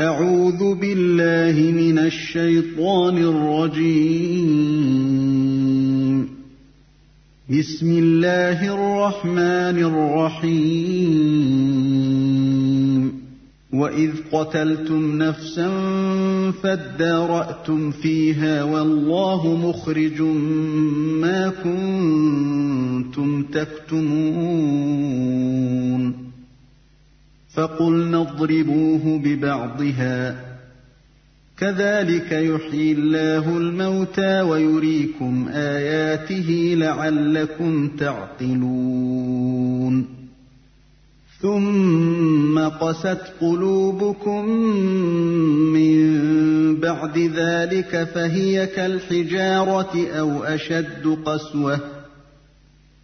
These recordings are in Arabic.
أعوذ بالله من الشيطان الرجيم. بسم الله الرحمن الرحيم. وإذ قتلتم نفسا فادارأتم فيها والله مخرج ما كنتم تكتمون. فقلنا اضربوه ببعضها. كذلك يحيي الله الموتى ويريكم آياته لعلكم تعقلون. ثم قست قلوبكم من بعد ذلك فهي كالحجارة أو أشد قسوة.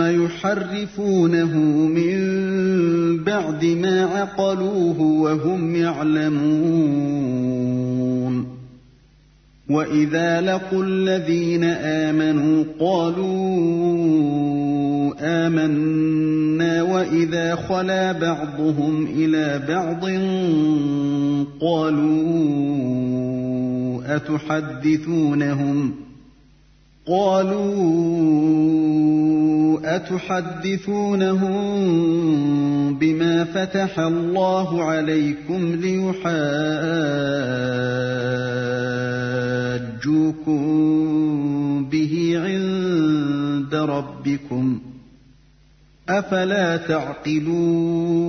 يحرفونه من بعد ما عقلوه وهم يعلمون. وإذا لقوا الذين آمنوا قالوا آمنا وإذا خلا بعضهم إلى بعض قالوا أتحدثونهم؟ قالوا أتحدثونهم بما فتح الله عليكم ليحاجوكم به عند ربكم أفلا تعقلون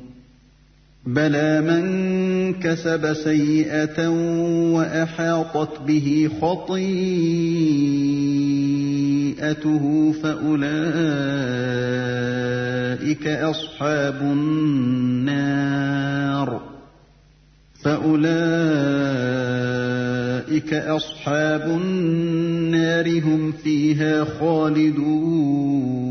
بلى من كسب سيئه واحاطت به خطيئته فاولئك اصحاب النار فاولئك اصحاب النار هم فيها خالدون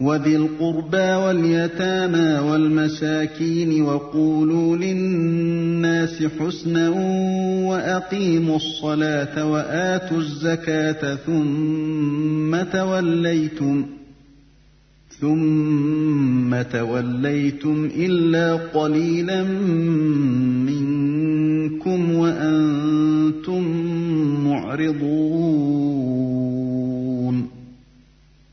وذي القربى واليتامى والمساكين وقولوا للناس حسنا وأقيموا الصلاة وآتوا الزكاة ثم توليتم ثم توليتم إلا قليلا منكم وأنتم معرضون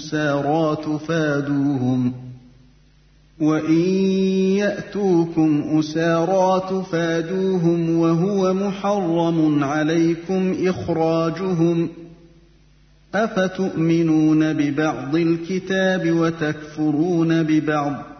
اسارى تفادوهم وَإِن يَأْتُوكُمْ أُسَارَىٰ تُفَادُوهُمْ وَهُوَ مُحَرَّمٌ عَلَيْكُمْ إِخْرَاجُهُمْ ۚ أَفَتُؤْمِنُونَ بِبَعْضِ الْكِتَابِ وَتَكْفُرُونَ بِبَعْضٍ ۚ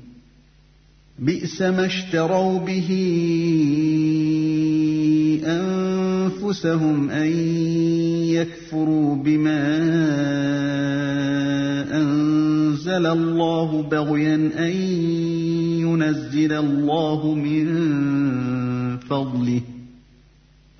بِئْسَ مَا اشْتَرَوْا بِهِ أَنفُسَهُمْ أَن يَكْفُرُوا بِمَا أَنزَلَ اللَّهُ بَغْيًا أَن يُنَزِّلَ اللَّهُ مِن فَضْلِهِ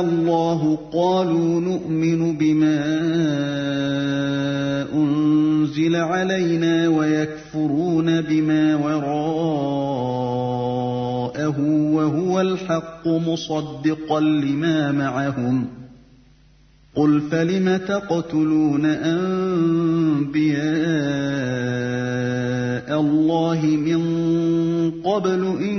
اللَّهُ قَالُوا نُؤْمِنُ بِمَا أُنزِلَ عَلَيْنَا وَيَكْفُرُونَ بِمَا وَرَاءَهُ وَهُوَ الْحَقُّ مُصَدِّقًا لِّمَا مَعَهُمْ ۗ. قُلْ فَلِمَ تَقْتُلُونَ أَنبِيَاءَ اللَّهِ مِن قَبْلُ إِن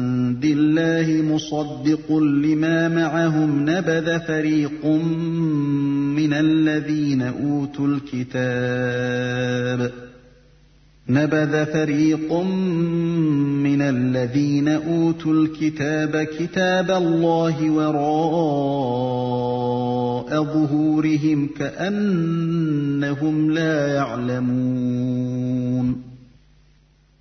اللَّهِ مُصَدِّقٌ لِّمَا مَعَهُمْ نَبَذَ فَرِيقٌ مِّنَ الَّذِينَ أُوتُوا الْكِتَابَ. نَبَذَ فَرِيقٌ مِّنَ الَّذِينَ أُوتُوا الْكِتَابَ كِتَابَ اللَّهِ وَرَاءَ ظُهُورِهِمْ كَأَنَّهُمْ لَا يَعْلَمُونَ.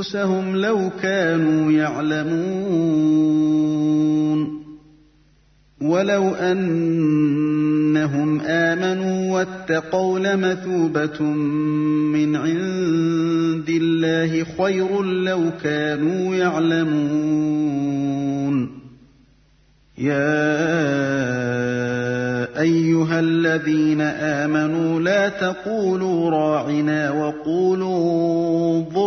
أنفسهم لو كانوا يعلمون. ولو أن أنهم آمنوا واتقوا لمثوبة من عند الله خير لو كانوا يعلمون. يا أيها الذين آمنوا لا تقولوا راعنا وقولوا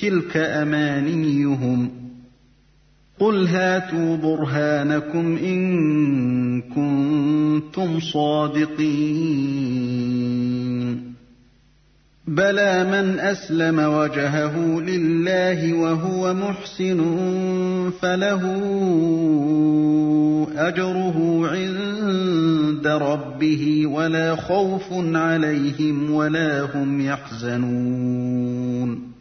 تلك أمانيهم. قل هاتوا برهانكم إن كنتم صادقين. بلى من أسلم وجهه لله وهو محسن فله أجره عند ربه ولا خوف عليهم ولا هم يحزنون.